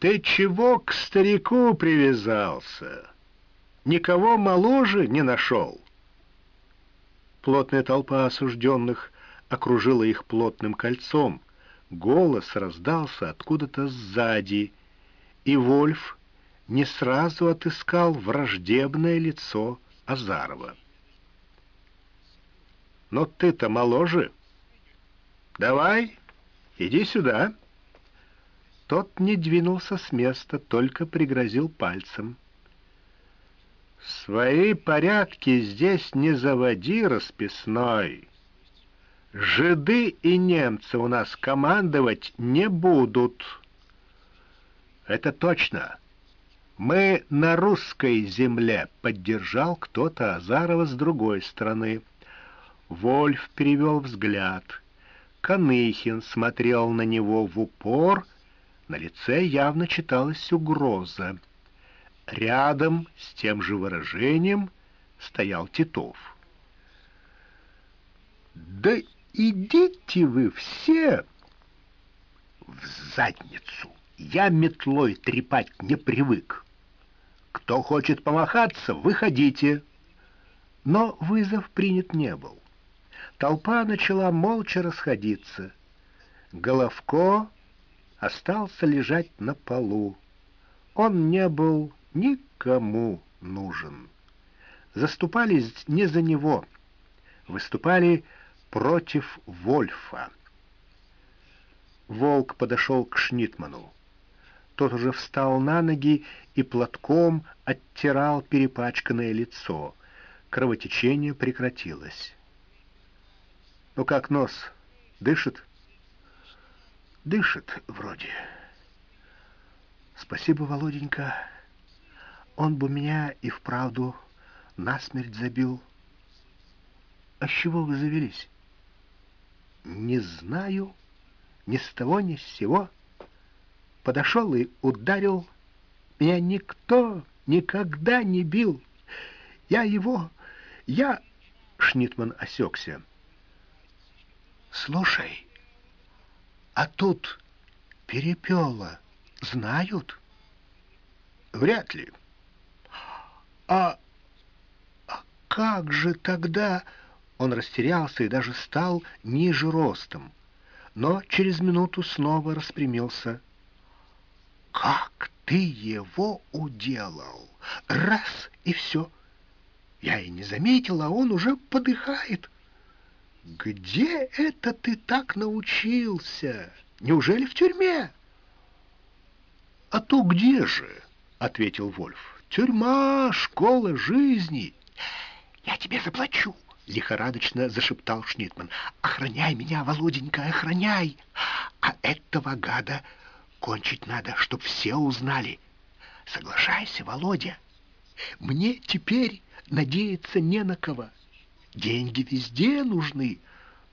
Ты чего к старику привязался? Никого моложе не нашел? Плотная толпа осужденных окружила их плотным кольцом. Голос раздался откуда-то сзади, и Вольф не сразу отыскал враждебное лицо Азарова. «Но ты-то моложе. Давай, иди сюда». Тот не двинулся с места, только пригрозил пальцем. «Свои порядки здесь не заводи, расписной. Жиды и немцы у нас командовать не будут». «Это точно. Мы на русской земле», — поддержал кто-то Азарова с другой стороны. Вольф перевел взгляд. Каныхин смотрел на него в упор — на лице явно читалась угроза. Рядом с тем же выражением стоял Титов. «Да идите вы все в задницу! Я метлой трепать не привык. Кто хочет помахаться, выходите!» Но вызов принят не был. Толпа начала молча расходиться. Головко остался лежать на полу. Он не был никому нужен. Заступались не за него, выступали против Вольфа. Волк подошел к Шнитману. Тот уже встал на ноги и платком оттирал перепачканное лицо. Кровотечение прекратилось. «Ну как нос? Дышит?» Дышит вроде. Спасибо, Володенька. Он бы меня и вправду насмерть забил. А с чего вы завелись? Не знаю. Ни с того, ни с сего. Подошел и ударил. Меня никто никогда не бил. Я его... Я... Шнитман осекся. «Слушай, а тут перепела знают? Вряд ли. А, а как же тогда... Он растерялся и даже стал ниже ростом, но через минуту снова распрямился. «Как ты его уделал? Раз — и все. Я и не заметил, а он уже подыхает». «Где это ты так научился? Неужели в тюрьме?» «А то где же?» — ответил Вольф. «Тюрьма, школа жизни». «Я тебе заплачу!» — лихорадочно зашептал Шнитман. «Охраняй меня, Володенька, охраняй! А этого гада кончить надо, чтоб все узнали. Соглашайся, Володя. Мне теперь надеяться не на кого». Деньги везде нужны.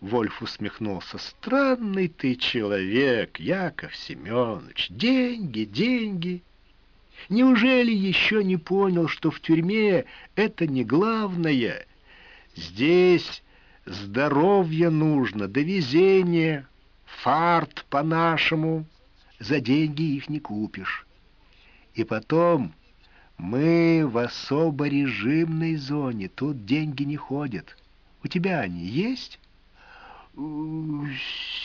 Вольф усмехнулся. Странный ты человек, Яков Семенович. Деньги, деньги. Неужели еще не понял, что в тюрьме это не главное? Здесь здоровье нужно, да везение, фарт по-нашему. За деньги их не купишь. И потом мы в особо режимной зоне, тут деньги не ходят. У тебя они есть?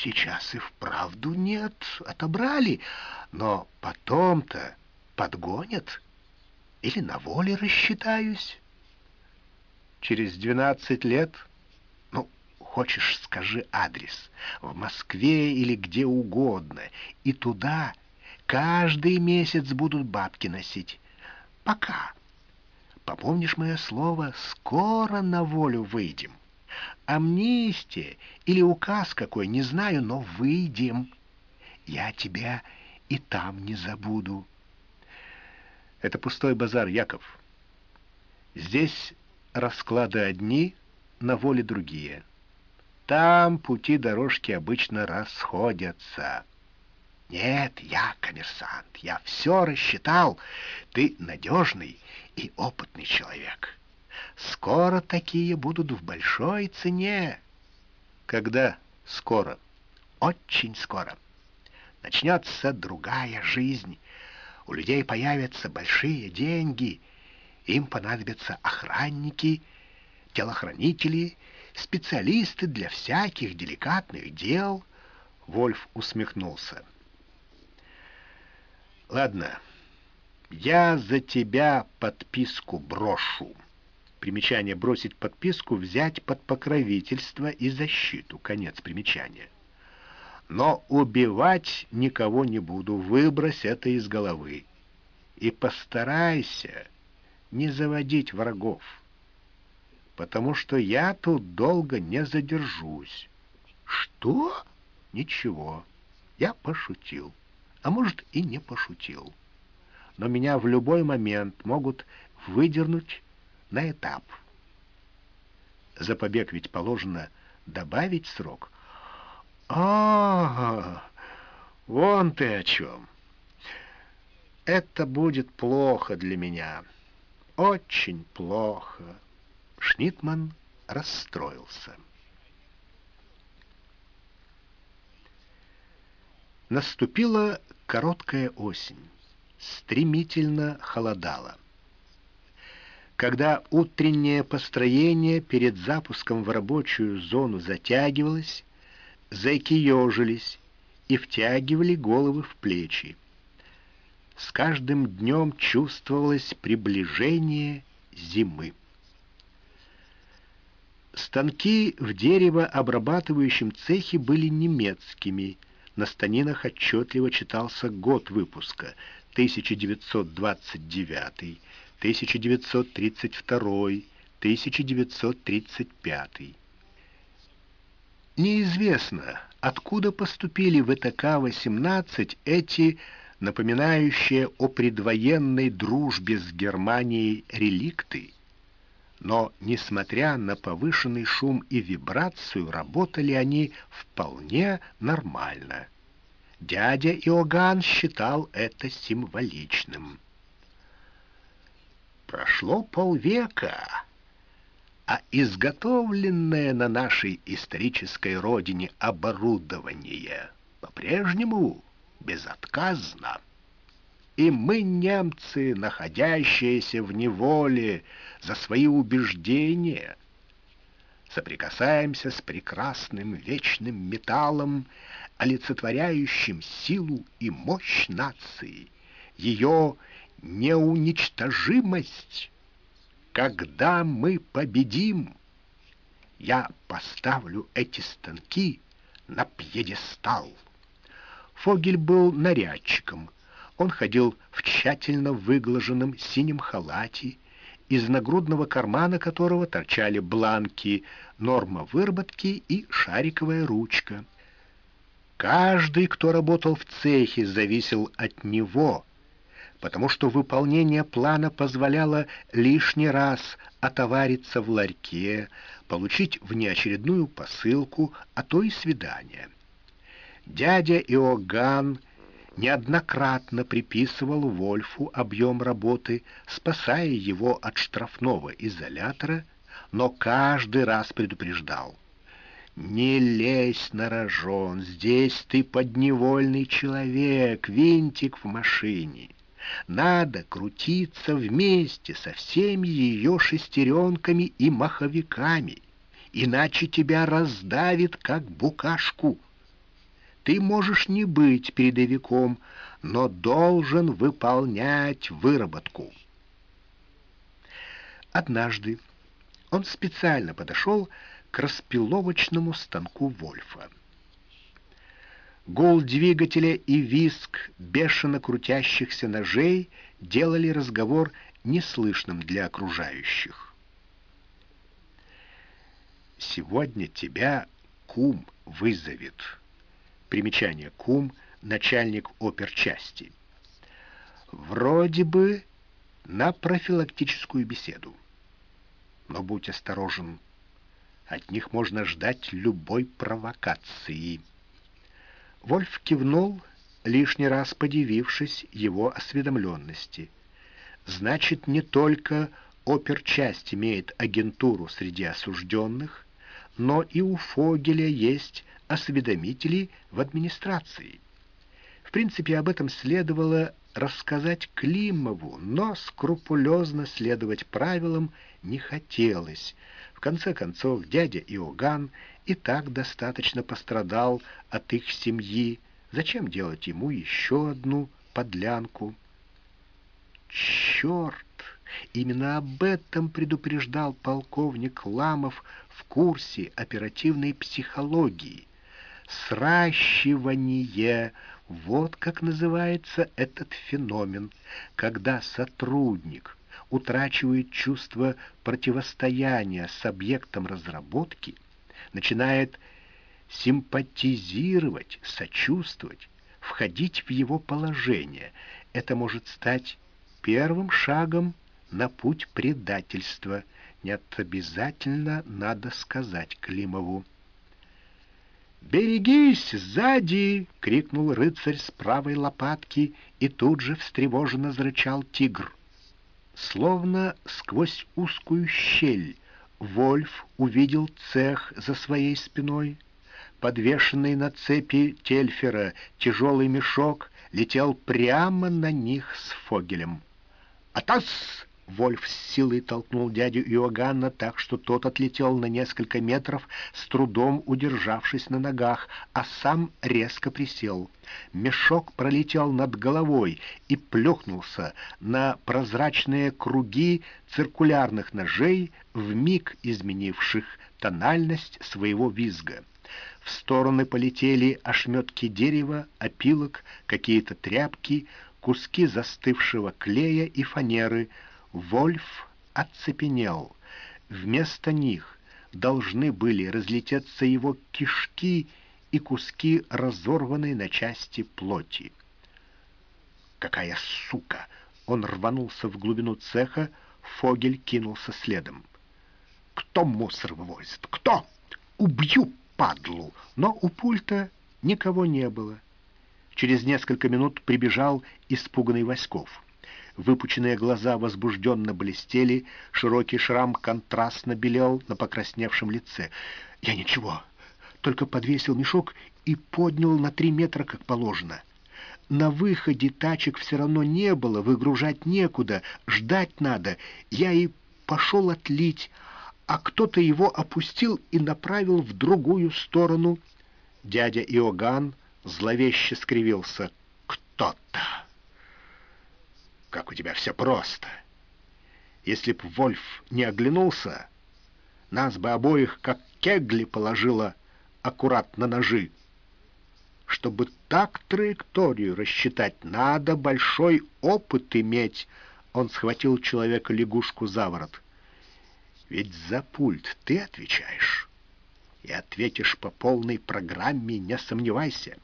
Сейчас и вправду нет, отобрали, но потом-то подгонят или на воле рассчитаюсь. Через двенадцать лет, ну, хочешь, скажи адрес, в Москве или где угодно, и туда каждый месяц будут бабки носить. Пока. Попомнишь мое слово, скоро на волю выйдем. Амнистия или указ какой, не знаю, но выйдем. Я тебя и там не забуду. Это пустой базар, Яков. Здесь расклады одни, на воле другие. Там пути дорожки обычно расходятся. Нет, я коммерсант, я все рассчитал. Ты надежный и опытный человек. Скоро такие будут в большой цене. Когда скоро? Очень скоро. Начнется другая жизнь. У людей появятся большие деньги. Им понадобятся охранники, телохранители, специалисты для всяких деликатных дел. Вольф усмехнулся. Ладно, я за тебя подписку брошу. Примечание «бросить подписку» взять под покровительство и защиту. Конец примечания. Но убивать никого не буду, выбрось это из головы. И постарайся не заводить врагов, потому что я тут долго не задержусь. Что? Ничего, я пошутил, а может и не пошутил. Но меня в любой момент могут выдернуть на этап. За побег ведь положено добавить срок — а, вон ты о чем. Это будет плохо для меня. Очень плохо. Шнитман расстроился. Наступила короткая осень. Стремительно холодало. Когда утреннее построение перед запуском в рабочую зону затягивалось, Зэки ежились и втягивали головы в плечи. С каждым днем чувствовалось приближение зимы. Станки в деревообрабатывающем цехе были немецкими. На станинах отчетливо читался год выпуска — 1929, 1932, 1935. Неизвестно, откуда поступили в ИТК-18 эти, напоминающие о предвоенной дружбе с Германией реликты, но, несмотря на повышенный шум и вибрацию, работали они вполне нормально. Дядя Иоганн считал это символичным. Прошло полвека, а изготовленное на нашей исторической родине оборудование по-прежнему безотказно. И мы, немцы, находящиеся в неволе за свои убеждения, соприкасаемся с прекрасным вечным металлом, олицетворяющим силу и мощь нации, ее неуничтожимость, когда мы победим, я поставлю эти станки на пьедестал. Фогель был нарядчиком. Он ходил в тщательно выглаженном синем халате, из нагрудного кармана которого торчали бланки, норма выработки и шариковая ручка. Каждый, кто работал в цехе, зависел от него — потому что выполнение плана позволяло лишний раз отовариться в ларьке, получить внеочередную посылку, а то и свидание. Дядя Иоганн неоднократно приписывал Вольфу объем работы, спасая его от штрафного изолятора, но каждый раз предупреждал. «Не лезь на рожон, здесь ты подневольный человек, винтик в машине». Надо крутиться вместе со всеми ее шестеренками и маховиками, иначе тебя раздавит, как букашку. Ты можешь не быть передовиком, но должен выполнять выработку. Однажды он специально подошел к распиловочному станку Вольфа. Гул двигателя и виск бешено крутящихся ножей делали разговор неслышным для окружающих. «Сегодня тебя кум вызовет». Примечание «кум» — начальник оперчасти. Вроде бы на профилактическую беседу. Но будь осторожен, от них можно ждать любой провокации. Вольф кивнул, лишний раз подивившись его осведомленности. Значит, не только оперчасть имеет агентуру среди осужденных, но и у Фогеля есть осведомители в администрации. В принципе, об этом следовало рассказать Климову, но скрупулезно следовать правилам не хотелось. В конце концов, дядя Иоганн и так достаточно пострадал от их семьи. Зачем делать ему еще одну подлянку? Черт! Именно об этом предупреждал полковник Ламов в курсе оперативной психологии. Сращивание — вот как называется этот феномен, когда сотрудник утрачивает чувство противостояния с объектом разработки, начинает симпатизировать, сочувствовать, входить в его положение. Это может стать первым шагом на путь предательства. Нет, обязательно надо сказать Климову. «Берегись, сзади!» — крикнул рыцарь с правой лопатки, и тут же встревоженно зарычал тигр. Словно сквозь узкую щель Вольф увидел цех за своей спиной. Подвешенный на цепи Тельфера тяжелый мешок летел прямо на них с Фогелем. «Атас!» Вольф с силой толкнул дядю Иоганна так, что тот отлетел на несколько метров, с трудом удержавшись на ногах, а сам резко присел. Мешок пролетел над головой и плюхнулся на прозрачные круги циркулярных ножей, вмиг изменивших тональность своего визга. В стороны полетели ошметки дерева, опилок, какие-то тряпки, куски застывшего клея и фанеры — Вольф оцепенел. Вместо них должны были разлететься его кишки и куски разорванной на части плоти. «Какая сука!» Он рванулся в глубину цеха, Фогель кинулся следом. «Кто мусор вывозит? Кто? Убью, падлу!» Но у пульта никого не было. Через несколько минут прибежал испуганный Васьков. Выпученные глаза возбужденно блестели, широкий шрам контрастно белел на покрасневшем лице. «Я ничего, только подвесил мешок и поднял на три метра, как положено. На выходе тачек все равно не было, выгружать некуда, ждать надо. Я и пошел отлить, а кто-то его опустил и направил в другую сторону». Дядя Иоганн зловеще скривился. «Кто-то!» Как у тебя все просто. Если б Вольф не оглянулся, нас бы обоих, как кегли, положила аккуратно ножи. Чтобы так траекторию рассчитать, надо большой опыт иметь. Он схватил человека лягушку за ворот. Ведь за пульт ты отвечаешь. И ответишь по полной программе, не сомневайся.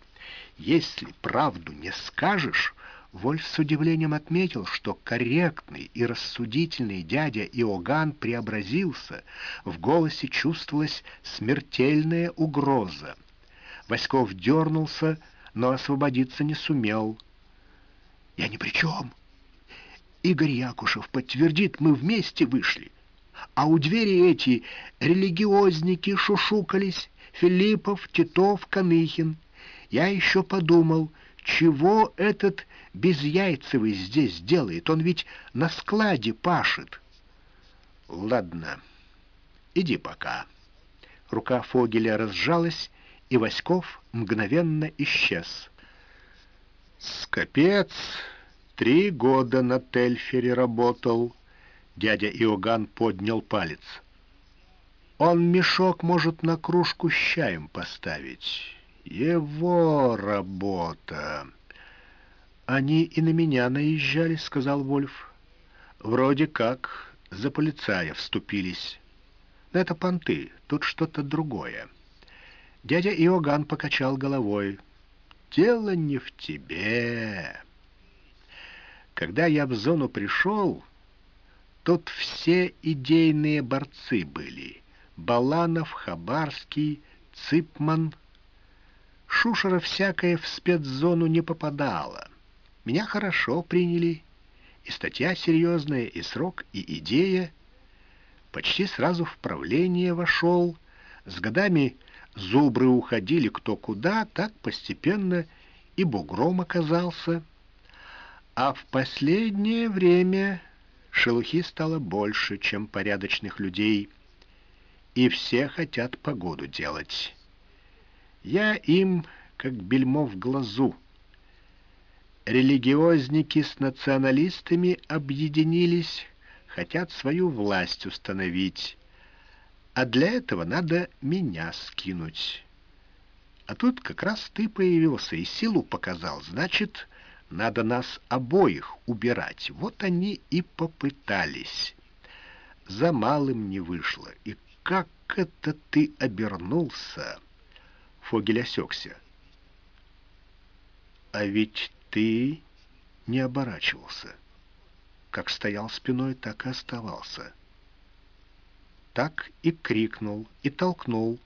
Если правду не скажешь, Вольф с удивлением отметил, что корректный и рассудительный дядя Иоганн преобразился, в голосе чувствовалась смертельная угроза. Васьков дернулся, но освободиться не сумел. «Я ни при чем. Игорь Якушев подтвердит, мы вместе вышли. А у двери эти религиозники шушукались, Филиппов, Титов, Каныхин. Я еще подумал, чего этот Безяйцевый здесь делает? Он ведь на складе пашет. Ладно, иди пока. Рука Фогеля разжалась, и Васьков мгновенно исчез. Скопец три года на Тельфере работал. Дядя Иоганн поднял палец. Он мешок может на кружку с чаем поставить. Его работа. «Они и на меня наезжали», — сказал Вольф. «Вроде как за полицая вступились. Но это понты, тут что-то другое». Дядя Иоганн покачал головой. «Дело не в тебе. Когда я в зону пришел, тут все идейные борцы были. Баланов, Хабарский, Цыпман. Шушера всякое в спецзону не попадало». Меня хорошо приняли, и статья серьезная, и срок, и идея. Почти сразу в правление вошел. С годами зубры уходили кто куда, так постепенно и бугром оказался. А в последнее время шелухи стало больше, чем порядочных людей, и все хотят погоду делать. Я им как бельмо в глазу. Религиозники с националистами объединились, хотят свою власть установить, а для этого надо меня скинуть. А тут как раз ты появился и силу показал, значит, надо нас обоих убирать. Вот они и попытались. За малым не вышло. И как это ты обернулся?» Фогель осекся. «А ведь ты не оборачивался. Как стоял спиной, так и оставался». Так и крикнул, и толкнул.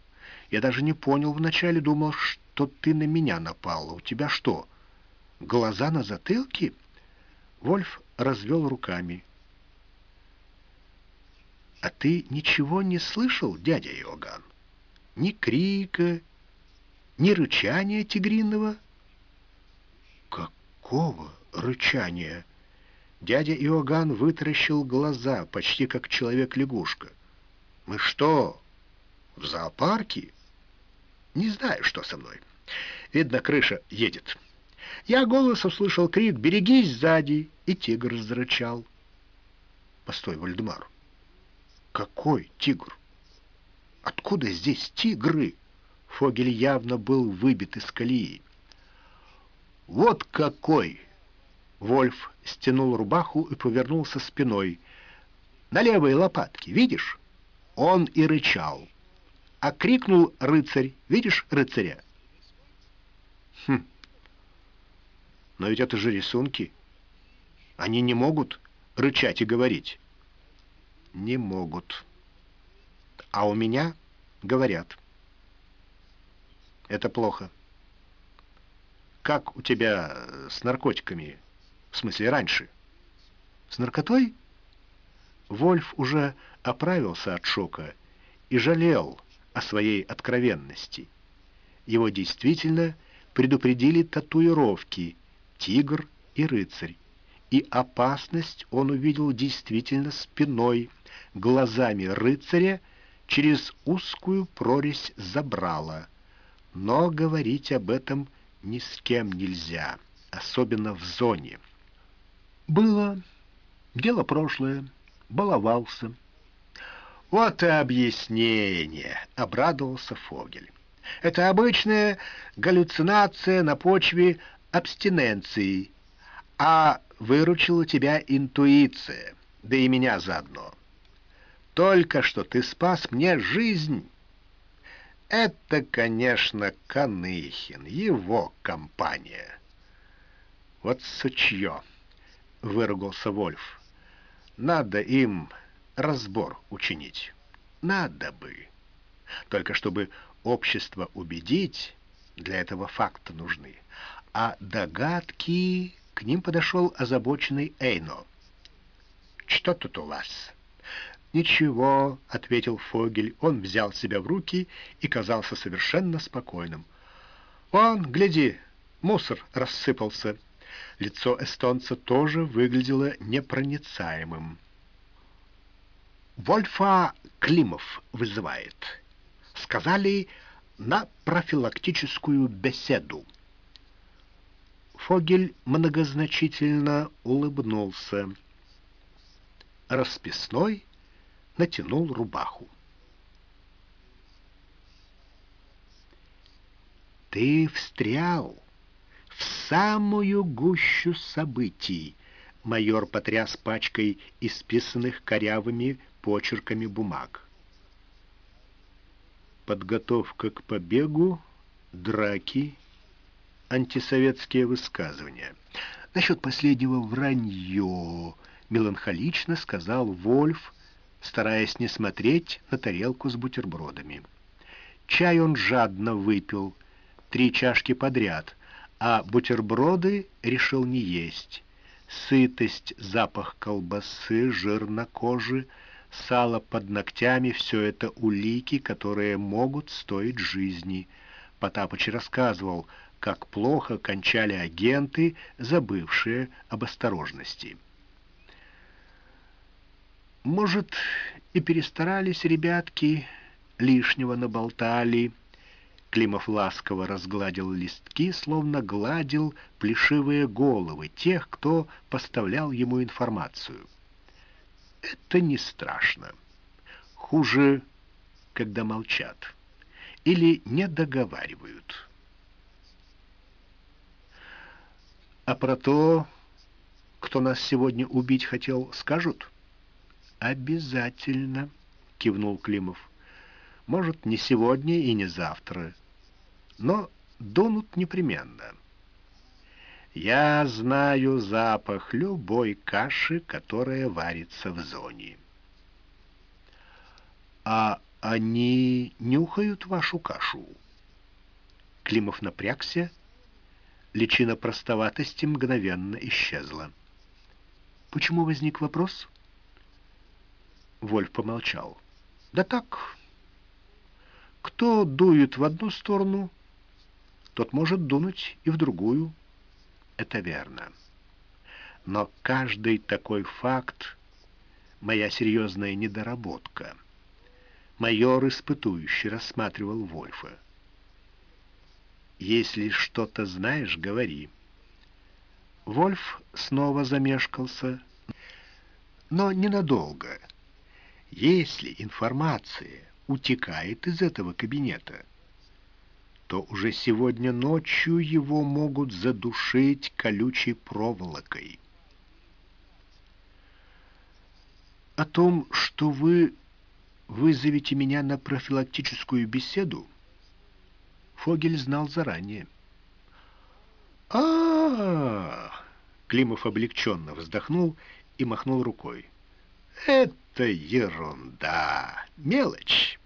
Я даже не понял вначале, думал, что ты на меня напал. У тебя что, глаза на затылке?» Вольф развел руками. «А ты ничего не слышал, дядя Иоганн? Ни крика, ни рычания тигриного?» «Какого рычания?» Дядя Иоганн вытаращил глаза, почти как человек-лягушка. «Мы что, в зоопарке?» «Не знаю, что со мной. Видно, крыша едет». Я голос услышал крик «Берегись сзади!» и тигр зарычал. Постой, Вальдемар, какой тигр? Откуда здесь тигры? Фогель явно был выбит из колеи. Вот какой! Вольф стянул рубаху и повернулся спиной. На левой лопатке, видишь? Он и рычал. А крикнул рыцарь. Видишь рыцаря? Хм. Но ведь это же рисунки. Они не могут рычать и говорить. Не могут. А у меня говорят. Это плохо. Как у тебя с наркотиками? В смысле, раньше? С наркотой? Вольф уже оправился от шока и жалел о своей откровенности. Его действительно предупредили татуировки тигр и рыцарь, и опасность он увидел действительно спиной, глазами рыцаря через узкую прорезь забрала. Но говорить об этом ни с кем нельзя, особенно в зоне. Было дело прошлое, баловался. Вот и объяснение, обрадовался Фогель. Это обычная галлюцинация на почве абстиненции, а выручила тебя интуиция, да и меня заодно. Только что ты спас мне жизнь. Это, конечно, Каныхин, его компания. Вот сучье, — выругался Вольф. Надо им разбор учинить. Надо бы. Только чтобы общество убедить, для этого факты нужны а догадки... К ним подошел озабоченный Эйно. «Что тут у вас?» «Ничего», — ответил Фогель. Он взял себя в руки и казался совершенно спокойным. «Вон, гляди, мусор рассыпался». Лицо эстонца тоже выглядело непроницаемым. «Вольфа Климов вызывает. Сказали на профилактическую беседу». Фогель многозначительно улыбнулся. Расписной натянул рубаху. «Ты встрял в самую гущу событий!» Майор потряс пачкой исписанных корявыми почерками бумаг. Подготовка к побегу, драки антисоветские высказывания. Насчет последнего вранье, меланхолично сказал Вольф, стараясь не смотреть на тарелку с бутербродами. Чай он жадно выпил, три чашки подряд, а бутерброды решил не есть. Сытость, запах колбасы, жир на коже, сало под ногтями — все это улики, которые могут стоить жизни. Потапыч рассказывал, как плохо кончали агенты, забывшие об осторожности. Может, и перестарались ребятки, лишнего наболтали. Климов ласково разгладил листки, словно гладил плешивые головы тех, кто поставлял ему информацию. Это не страшно. Хуже, когда молчат или не договаривают. А про то, кто нас сегодня убить хотел, скажут? Обязательно, кивнул Климов. Может, не сегодня и не завтра, но дунут непременно. Я знаю запах любой каши, которая варится в зоне. А они нюхают вашу кашу? Климов напрягся, личина простоватости мгновенно исчезла. Почему возник вопрос? Вольф помолчал. Да так. Кто дует в одну сторону, тот может дунуть и в другую. Это верно. Но каждый такой факт — моя серьезная недоработка. Майор испытующий рассматривал Вольфа. «Если что-то знаешь, говори». Вольф снова замешкался, но ненадолго. Если информация утекает из этого кабинета, то уже сегодня ночью его могут задушить колючей проволокой. О том, что вы вызовете меня на профилактическую беседу, Фогель знал заранее. а, -а, -а Климов облегченно вздохнул и махнул рукой. «Это ерунда, мелочь.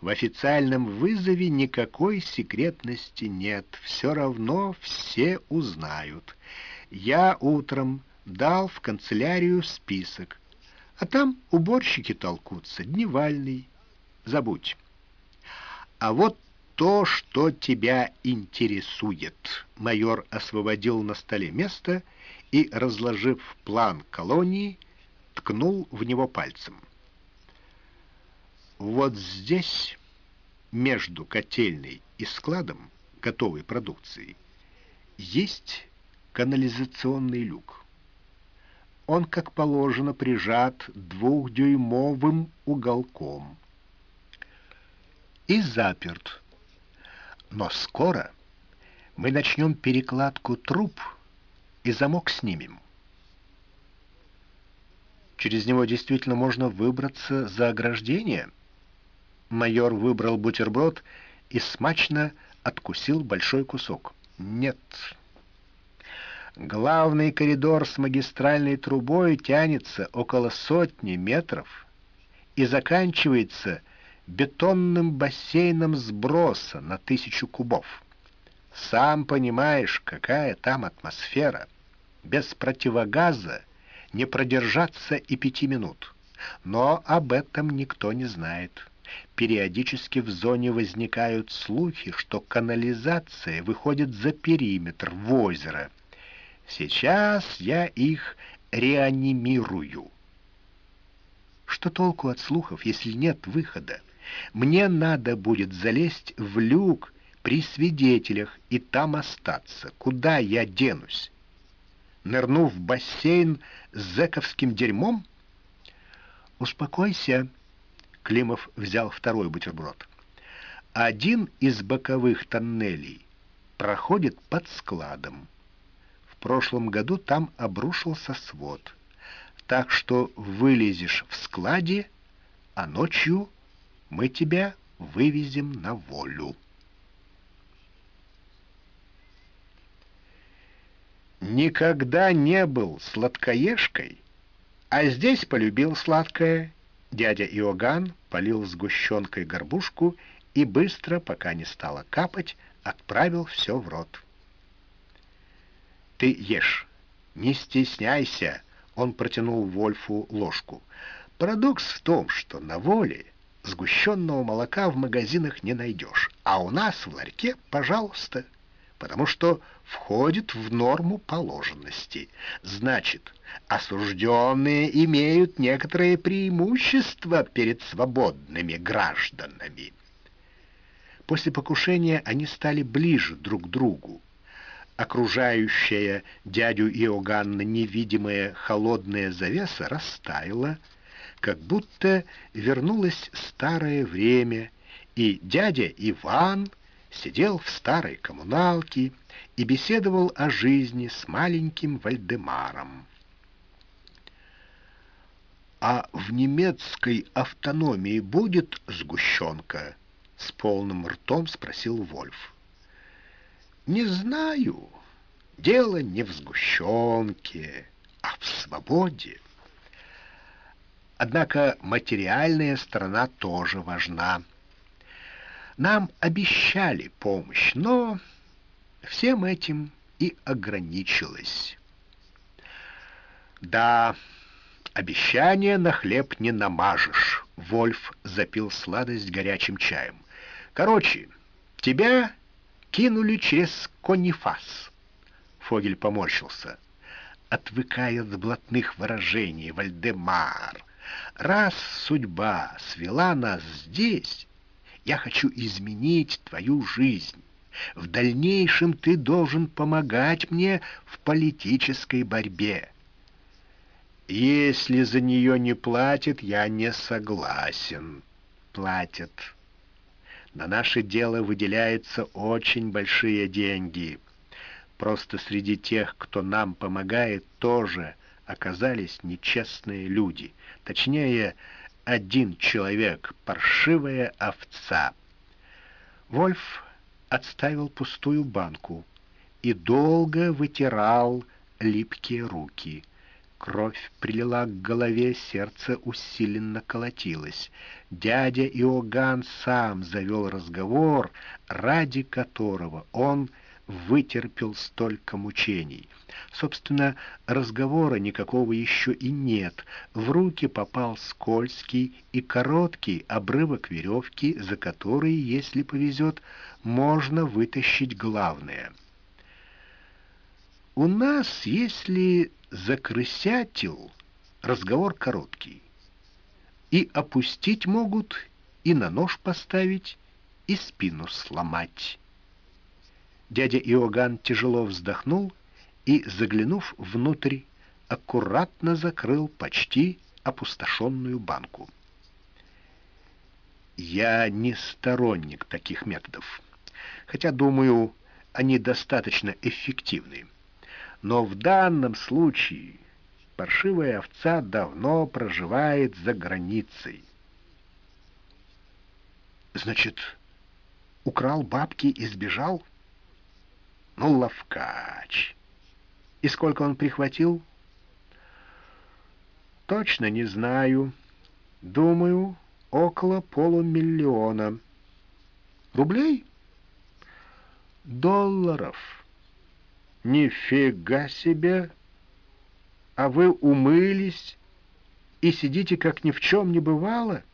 В официальном вызове никакой секретности нет. Все равно все узнают. Я утром дал в канцелярию список, а там уборщики толкутся, дневальный. Забудь. А вот то, что тебя интересует. Майор освободил на столе место и, разложив план колонии, ткнул в него пальцем. Вот здесь, между котельной и складом готовой продукции, есть канализационный люк. Он, как положено, прижат двухдюймовым уголком и заперт. Но скоро мы начнем перекладку труб и замок снимем. Через него действительно можно выбраться за ограждение — Майор выбрал бутерброд и смачно откусил большой кусок. Нет. Главный коридор с магистральной трубой тянется около сотни метров и заканчивается бетонным бассейном сброса на тысячу кубов. Сам понимаешь, какая там атмосфера. Без противогаза не продержаться и пяти минут. Но об этом никто не знает. Периодически в зоне возникают слухи, что канализация выходит за периметр, в озеро. Сейчас я их реанимирую. Что толку от слухов, если нет выхода? Мне надо будет залезть в люк при свидетелях и там остаться. Куда я денусь? Нырну в бассейн с зэковским дерьмом? Успокойся, — Климов взял второй бутерброд. Один из боковых тоннелей проходит под складом. В прошлом году там обрушился свод. Так что вылезешь в складе, а ночью мы тебя вывезем на волю. Никогда не был сладкоежкой, а здесь полюбил сладкое Дядя Иоганн полил сгущенкой горбушку и быстро, пока не стало капать, отправил все в рот. «Ты ешь, не стесняйся!» — он протянул Вольфу ложку. «Парадокс в том, что на воле сгущенного молока в магазинах не найдешь, а у нас в ларьке, пожалуйста, потому что входит в норму положенности. Значит, осужденные имеют некоторые преимущества перед свободными гражданами. После покушения они стали ближе друг к другу. Окружающая дядю Иоганна невидимая холодная завеса растаяла, как будто вернулось старое время, и дядя Иван сидел в старой коммуналке и беседовал о жизни с маленьким Вальдемаром. «А в немецкой автономии будет сгущенка?» — с полным ртом спросил Вольф. «Не знаю. Дело не в сгущенке, а в свободе». Однако материальная сторона тоже важна. Нам обещали помощь, но всем этим и ограничилось. Да, обещание на хлеб не намажешь. Вольф запил сладость горячим чаем. Короче, тебя кинули через конифас. Фогель поморщился. Отвыкая от блатных выражений, Вальдемар, раз судьба свела нас здесь, я хочу изменить твою жизнь. В дальнейшем ты должен помогать мне в политической борьбе. Если за нее не платят, я не согласен. Платят. На наше дело выделяются очень большие деньги. Просто среди тех, кто нам помогает, тоже оказались нечестные люди. Точнее, один человек, паршивая овца. Вольф отставил пустую банку и долго вытирал липкие руки. Кровь прилила к голове, сердце усиленно колотилось. Дядя Иоганн сам завел разговор, ради которого он вытерпел столько мучений. Собственно, разговора никакого еще и нет. В руки попал скользкий и короткий обрывок веревки, за который, если повезет, можно вытащить главное. У нас, если закрысятил, разговор короткий. И опустить могут, и на нож поставить, и спину сломать. Дядя Иоганн тяжело вздохнул и, заглянув внутрь, аккуратно закрыл почти опустошенную банку. Я не сторонник таких методов, хотя, думаю, они достаточно эффективны. Но в данном случае паршивая овца давно проживает за границей. Значит, украл бабки и сбежал? Ну, ловкач. И сколько он прихватил? Точно не знаю. Думаю, около полумиллиона. Рублей? Долларов. Нифига себе! А вы умылись и сидите, как ни в чем не бывало? —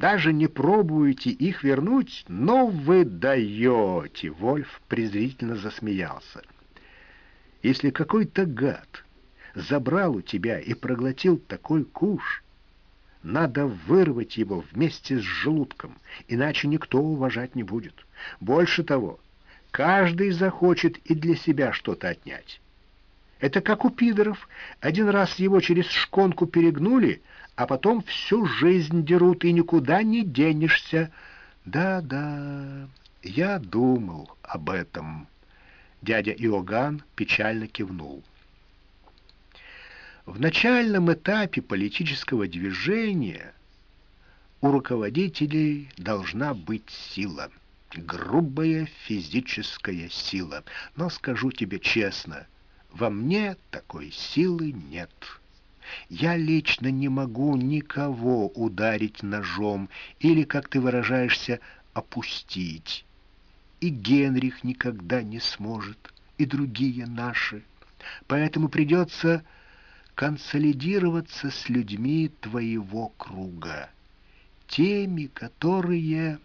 даже не пробуете их вернуть, но вы даете!» Вольф презрительно засмеялся. «Если какой-то гад забрал у тебя и проглотил такой куш, надо вырвать его вместе с желудком, иначе никто уважать не будет. Больше того, каждый захочет и для себя что-то отнять. Это как у пидоров. Один раз его через шконку перегнули, а потом всю жизнь дерут, и никуда не денешься. Да-да, я думал об этом. Дядя Иоганн печально кивнул. В начальном этапе политического движения у руководителей должна быть сила, грубая физическая сила. Но скажу тебе честно, во мне такой силы нет». Я лично не могу никого ударить ножом или, как ты выражаешься, опустить. И Генрих никогда не сможет, и другие наши. Поэтому придется консолидироваться с людьми твоего круга, теми, которые...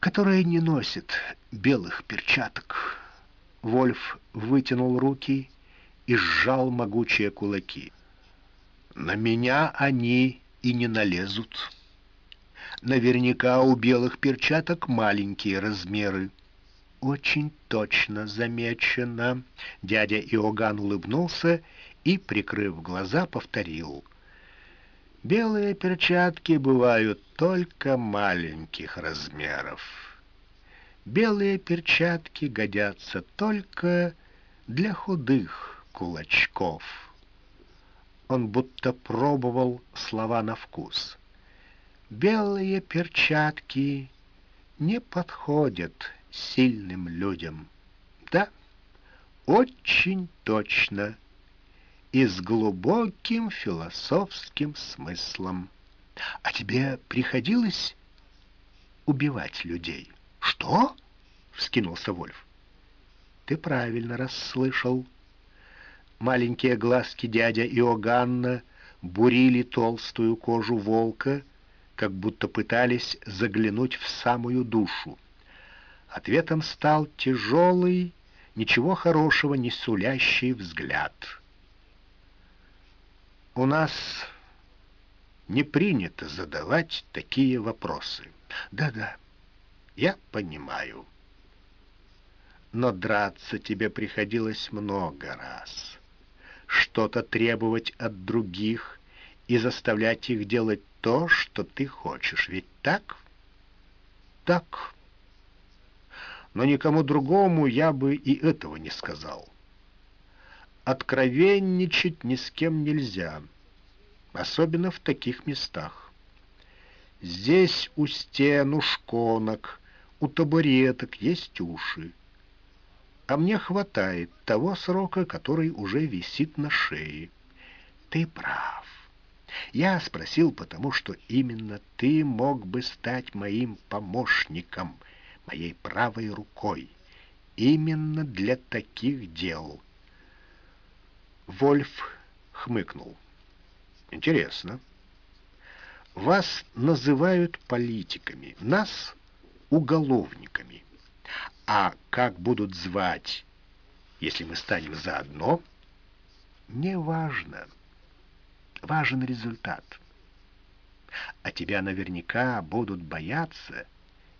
которые не носят белых перчаток. Вольф вытянул руки и сжал могучие кулаки. На меня они и не налезут. Наверняка у белых перчаток маленькие размеры. Очень точно замечено. Дядя Иоганн улыбнулся и, прикрыв глаза, повторил. Белые перчатки бывают только маленьких размеров. Белые перчатки годятся только для худых кулачков. Он будто пробовал слова на вкус. Белые перчатки не подходят сильным людям. Да, очень точно и с глубоким философским смыслом. А тебе приходилось убивать людей? Что? вскинулся Вольф. Ты правильно расслышал. Маленькие глазки дядя Иоганна бурили толстую кожу волка, как будто пытались заглянуть в самую душу. Ответом стал тяжелый, ничего хорошего не сулящий взгляд — у нас не принято задавать такие вопросы. Да-да, я понимаю. Но драться тебе приходилось много раз. Что-то требовать от других и заставлять их делать то, что ты хочешь. Ведь так? Так. Но никому другому я бы и этого не сказал откровенничать ни с кем нельзя, особенно в таких местах. Здесь у стен, у шконок, у табуреток есть уши. А мне хватает того срока, который уже висит на шее. Ты прав. Я спросил, потому что именно ты мог бы стать моим помощником, моей правой рукой. Именно для таких дел — Вольф хмыкнул. Интересно. Вас называют политиками, нас — уголовниками. А как будут звать, если мы станем заодно? Неважно. Важен результат. А тебя наверняка будут бояться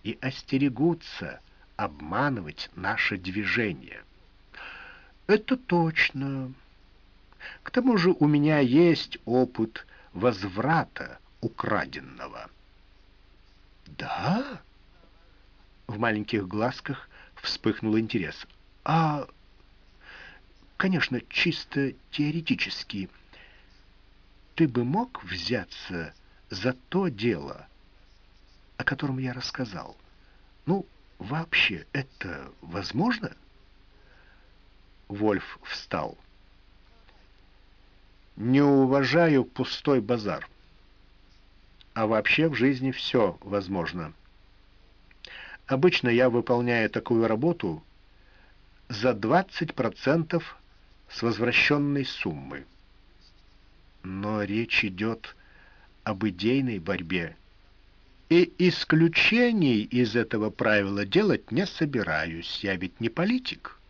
и остерегутся обманывать наше движение. Это точно. К тому же у меня есть опыт возврата украденного. Да? В маленьких глазках вспыхнул интерес. А, конечно, чисто теоретически, ты бы мог взяться за то дело, о котором я рассказал? Ну, вообще, это возможно? Вольф встал. Не уважаю пустой базар. А вообще в жизни все возможно. Обычно я выполняю такую работу за 20% с возвращенной суммы. Но речь идет об идейной борьбе. И исключений из этого правила делать не собираюсь. Я ведь не политик.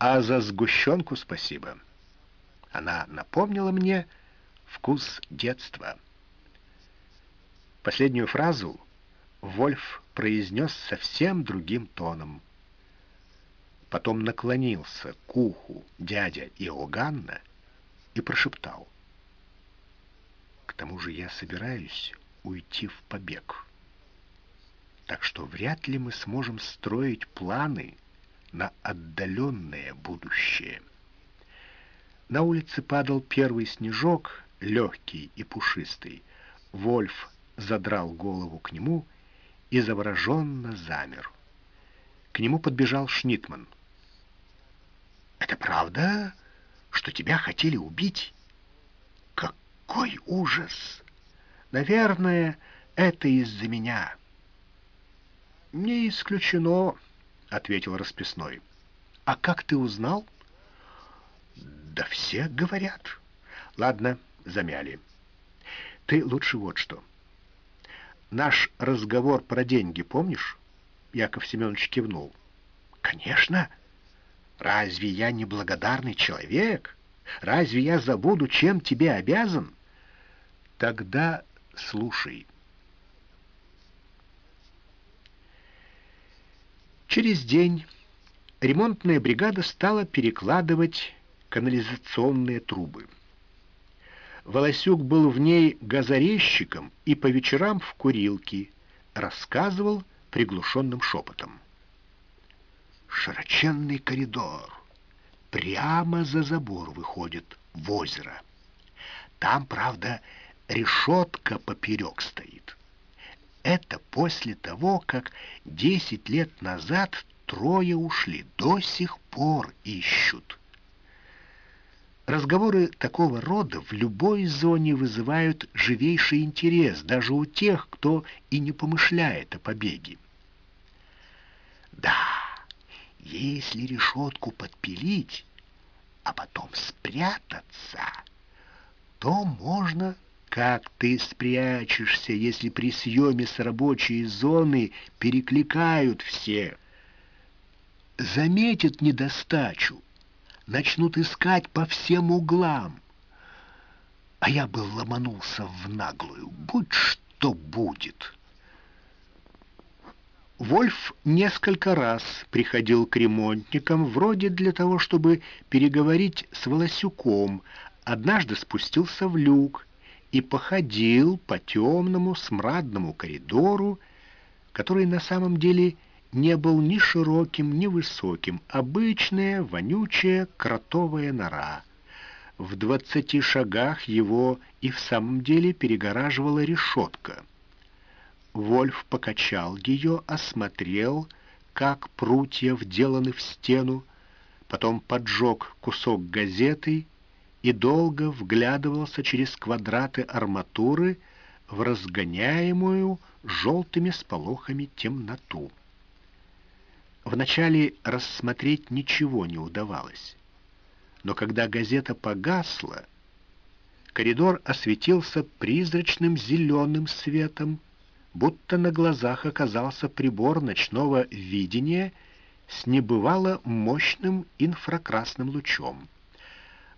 А за сгущенку спасибо. Она напомнила мне вкус детства. Последнюю фразу Вольф произнес совсем другим тоном. Потом наклонился к уху дядя Иоганна и прошептал. «К тому же я собираюсь уйти в побег. Так что вряд ли мы сможем строить планы на отдаленное будущее». На улице падал первый снежок, легкий и пушистый. Вольф задрал голову к нему и завороженно замер. К нему подбежал Шнитман. «Это правда, что тебя хотели убить?» «Какой ужас! Наверное, это из-за меня». «Не исключено», — ответил расписной. «А как ты узнал?» Да все говорят. Ладно, замяли. Ты лучше вот что. наш разговор про деньги помнишь?» Яков Семенович кивнул. «Конечно. Разве я не благодарный человек? Разве я забуду, чем тебе обязан?» «Тогда слушай». Через день ремонтная бригада стала перекладывать канализационные трубы. Волосюк был в ней газорезчиком и по вечерам в курилке рассказывал приглушенным шепотом. Широченный коридор прямо за забор выходит в озеро. Там, правда, решетка поперек стоит. Это после того, как десять лет назад трое ушли, до сих пор ищут. Разговоры такого рода в любой зоне вызывают живейший интерес, даже у тех, кто и не помышляет о побеге. Да, если решетку подпилить, а потом спрятаться, то можно... Как ты спрячешься, если при съеме с рабочей зоны перекликают все? Заметят недостачу, начнут искать по всем углам. А я бы ломанулся в наглую, будь что будет. Вольф несколько раз приходил к ремонтникам, вроде для того, чтобы переговорить с Волосюком. Однажды спустился в люк и походил по темному смрадному коридору, который на самом деле не был ни широким, ни высоким, обычная вонючая кротовая нора. В двадцати шагах его и в самом деле перегораживала решетка. Вольф покачал ее, осмотрел, как прутья вделаны в стену, потом поджег кусок газеты и долго вглядывался через квадраты арматуры в разгоняемую желтыми сполохами темноту. Вначале рассмотреть ничего не удавалось. Но когда газета погасла, коридор осветился призрачным зеленым светом, будто на глазах оказался прибор ночного видения с небывало мощным инфракрасным лучом.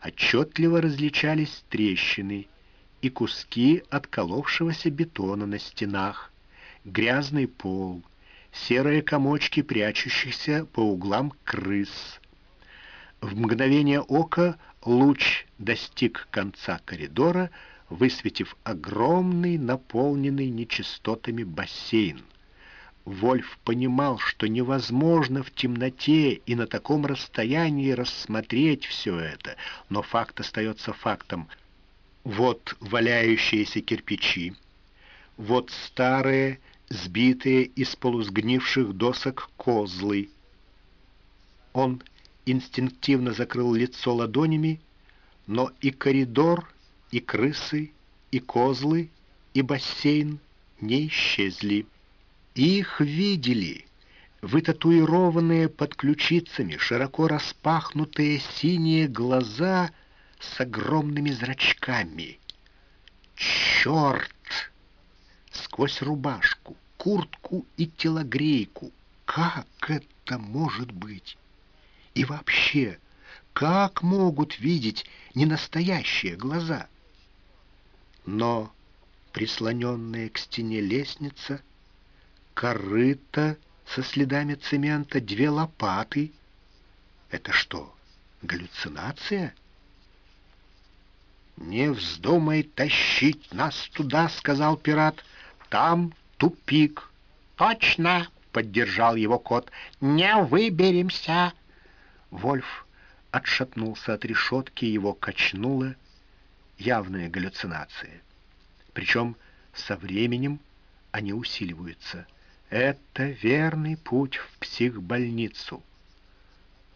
Отчетливо различались трещины и куски отколовшегося бетона на стенах, грязный пол — серые комочки, прячущихся по углам крыс. В мгновение ока луч достиг конца коридора, высветив огромный, наполненный нечистотами бассейн. Вольф понимал, что невозможно в темноте и на таком расстоянии рассмотреть все это, но факт остается фактом. Вот валяющиеся кирпичи, вот старые, сбитые из полусгнивших досок козлы. Он инстинктивно закрыл лицо ладонями, но и коридор, и крысы, и козлы, и бассейн не исчезли. Их видели вытатуированные под ключицами, широко распахнутые синие глаза с огромными зрачками. Черт! Сквозь рубашку, куртку и телогрейку. Как это может быть? И вообще, как могут видеть ненастоящие глаза? Но прислоненная к стене лестница, корыто со следами цемента, две лопаты — это что, галлюцинация? «Не вздумай тащить нас туда», — сказал пират. «Там тупик. Точно, поддержал его кот. Не выберемся. Вольф отшатнулся от решетки, его качнуло. Явная галлюцинация. Причем со временем они усиливаются. Это верный путь в психбольницу.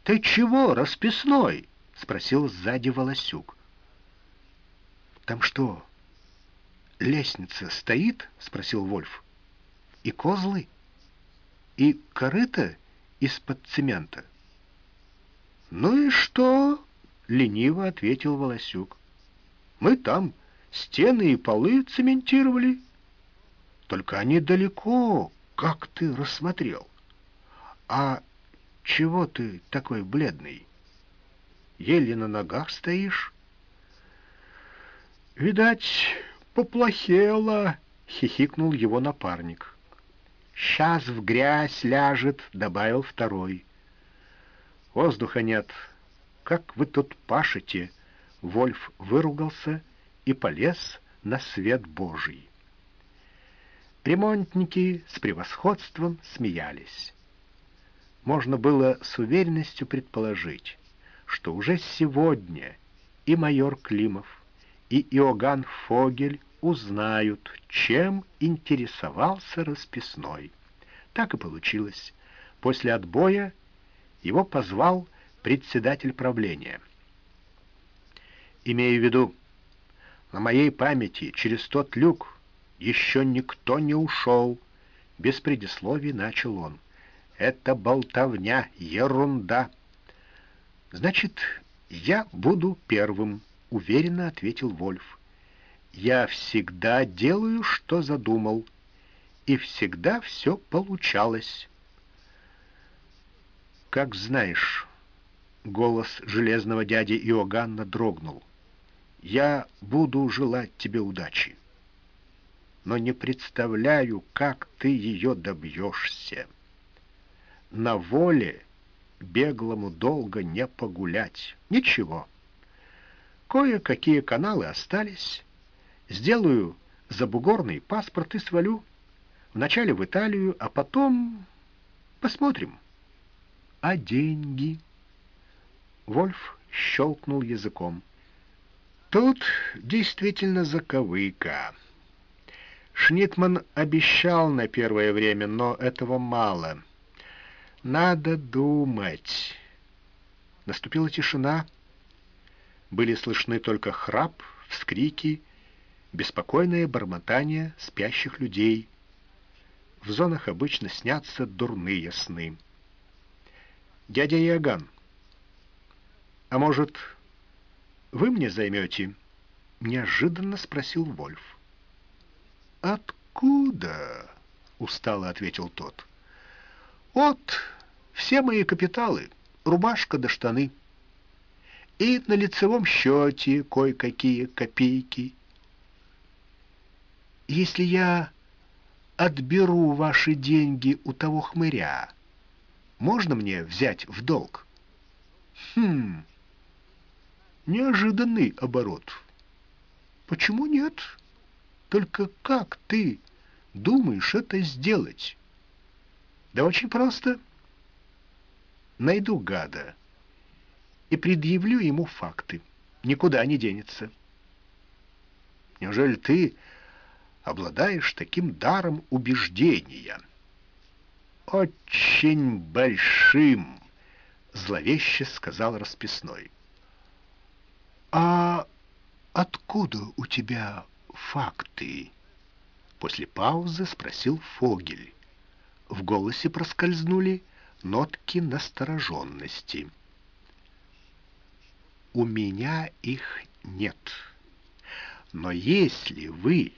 «Ты чего, расписной?» — спросил сзади Волосюк. «Там что, лестница стоит?» — спросил Вольф и козлы, и корыто из-под цемента. «Ну и что?» — лениво ответил Волосюк. «Мы там стены и полы цементировали». Только они далеко, как ты рассмотрел. А чего ты такой бледный? Еле на ногах стоишь? Видать, поплохело, хихикнул его напарник. «Сейчас в грязь ляжет», — добавил второй. «Воздуха нет. Как вы тут пашете?» Вольф выругался и полез на свет Божий. Ремонтники с превосходством смеялись. Можно было с уверенностью предположить, что уже сегодня и майор Климов, и Иоганн Фогель узнают, чем интересовался расписной. Так и получилось. После отбоя его позвал председатель правления. Имею в виду, на моей памяти через тот люк еще никто не ушел. Без предисловий начал он. Это болтовня, ерунда. Значит, я буду первым, уверенно ответил Вольф. Я всегда делаю, что задумал, и всегда все получалось. Как знаешь, голос железного дяди Иоганна дрогнул. Я буду желать тебе удачи, но не представляю, как ты ее добьешься. На воле беглому долго не погулять. Ничего. Кое-какие каналы остались, Сделаю забугорный паспорт и свалю. Вначале в Италию, а потом посмотрим. А деньги? Вольф щелкнул языком. Тут действительно заковыка. Шнитман обещал на первое время, но этого мало. Надо думать. Наступила тишина. Были слышны только храп, вскрики беспокойное бормотание спящих людей. В зонах обычно снятся дурные сны. «Дядя Иоганн, а может, вы мне займете?» — неожиданно спросил Вольф. «Откуда?» — устало ответил тот. «Вот все мои капиталы, рубашка до штаны. И на лицевом счете кое-какие копейки» если я отберу ваши деньги у того хмыря, можно мне взять в долг? Хм, неожиданный оборот. Почему нет? Только как ты думаешь это сделать? Да очень просто. Найду гада и предъявлю ему факты. Никуда не денется. Неужели ты обладаешь таким даром убеждения. Очень большим, зловеще сказал расписной. А откуда у тебя факты? После паузы спросил Фогель. В голосе проскользнули нотки настороженности. «У меня их нет. Но если вы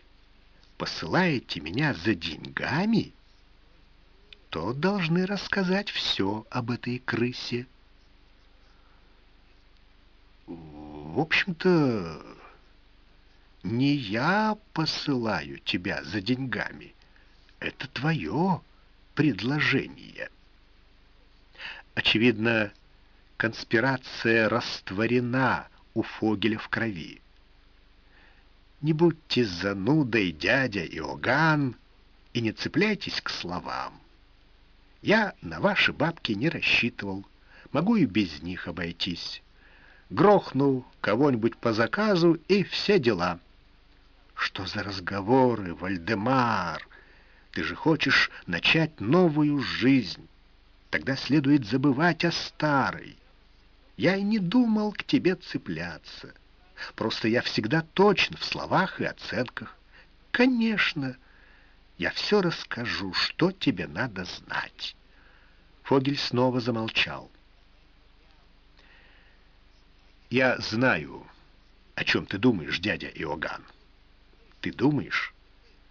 посылаете меня за деньгами, то должны рассказать все об этой крысе. В общем-то, не я посылаю тебя за деньгами. Это твое предложение. Очевидно, конспирация растворена у Фогеля в крови. Не будьте занудой, дядя Иоганн, и не цепляйтесь к словам. Я на ваши бабки не рассчитывал, могу и без них обойтись. Грохну кого-нибудь по заказу, и все дела. Что за разговоры, Вальдемар? Ты же хочешь начать новую жизнь. Тогда следует забывать о старой. Я и не думал к тебе цепляться. Просто я всегда точен в словах и оценках. Конечно, я все расскажу, что тебе надо знать. Фогель снова замолчал. Я знаю, о чем ты думаешь, дядя Иоганн. Ты думаешь,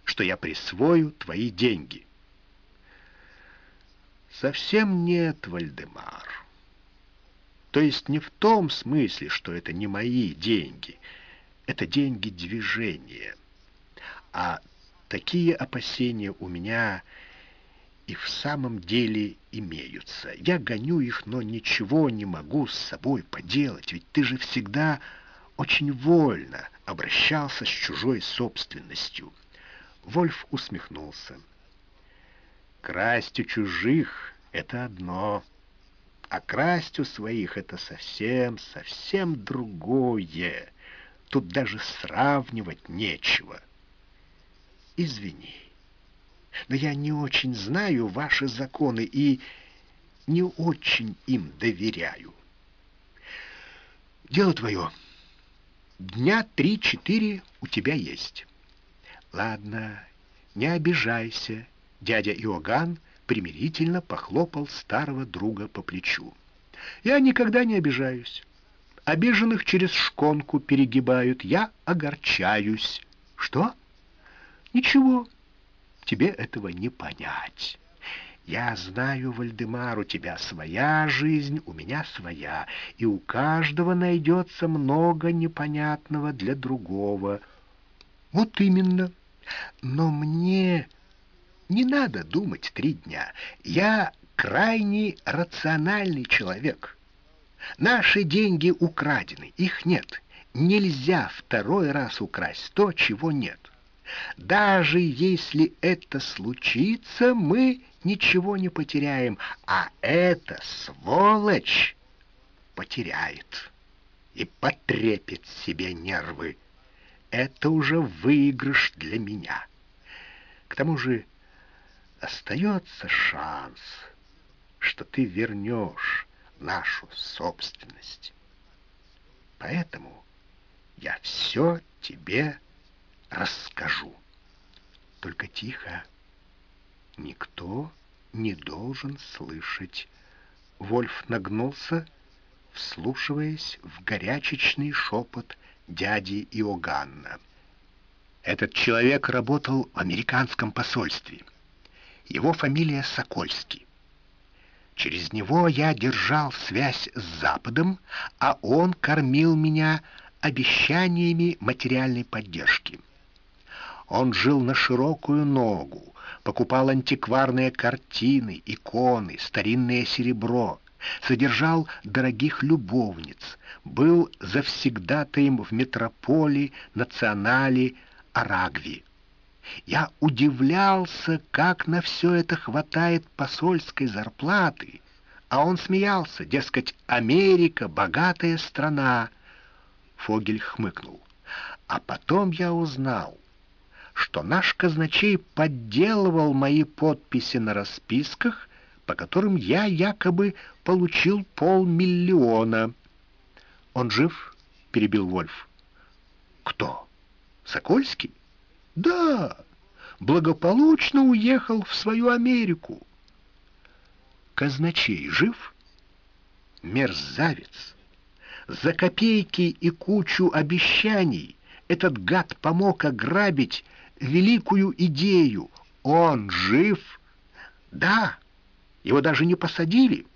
что я присвою твои деньги. Совсем нет, Вальдемар. То есть не в том смысле, что это не мои деньги. Это деньги движения. А такие опасения у меня и в самом деле имеются. Я гоню их, но ничего не могу с собой поделать, ведь ты же всегда очень вольно обращался с чужой собственностью. Вольф усмехнулся. Красть у чужих — это одно, а красть у своих — это совсем, совсем другое. Тут даже сравнивать нечего. Извини но я не очень знаю ваши законы и не очень им доверяю. Дело твое. Дня три-четыре у тебя есть. Ладно, не обижайся. Дядя Иоганн примирительно похлопал старого друга по плечу. Я никогда не обижаюсь. Обиженных через шконку перегибают. Я огорчаюсь. Что? Ничего тебе этого не понять. Я знаю, Вальдемар, у тебя своя жизнь, у меня своя, и у каждого найдется много непонятного для другого. Вот именно. Но мне не надо думать три дня. Я крайне рациональный человек. Наши деньги украдены, их нет. Нельзя второй раз украсть то, чего нет. Даже если это случится, мы ничего не потеряем, а эта сволочь потеряет и потрепет себе нервы. Это уже выигрыш для меня. К тому же остается шанс, что ты вернешь нашу собственность. Поэтому я все тебе расскажу. Только тихо. Никто не должен слышать. Вольф нагнулся, вслушиваясь в горячечный шепот дяди Иоганна. Этот человек работал в американском посольстве. Его фамилия Сокольский. Через него я держал связь с Западом, а он кормил меня обещаниями материальной поддержки. Он жил на широкую ногу, покупал антикварные картины, иконы, старинное серебро, содержал дорогих любовниц, был завсегдатаем в метрополе, национале, Арагви. Я удивлялся, как на все это хватает посольской зарплаты, а он смеялся, дескать, Америка — богатая страна. Фогель хмыкнул. А потом я узнал, что наш казначей подделывал мои подписи на расписках, по которым я якобы получил полмиллиона. «Он жив?» — перебил Вольф. «Кто? Сокольский?» «Да, благополучно уехал в свою Америку». «Казначей жив?» «Мерзавец! За копейки и кучу обещаний этот гад помог ограбить великую идею. Он жив? Да, его даже не посадили.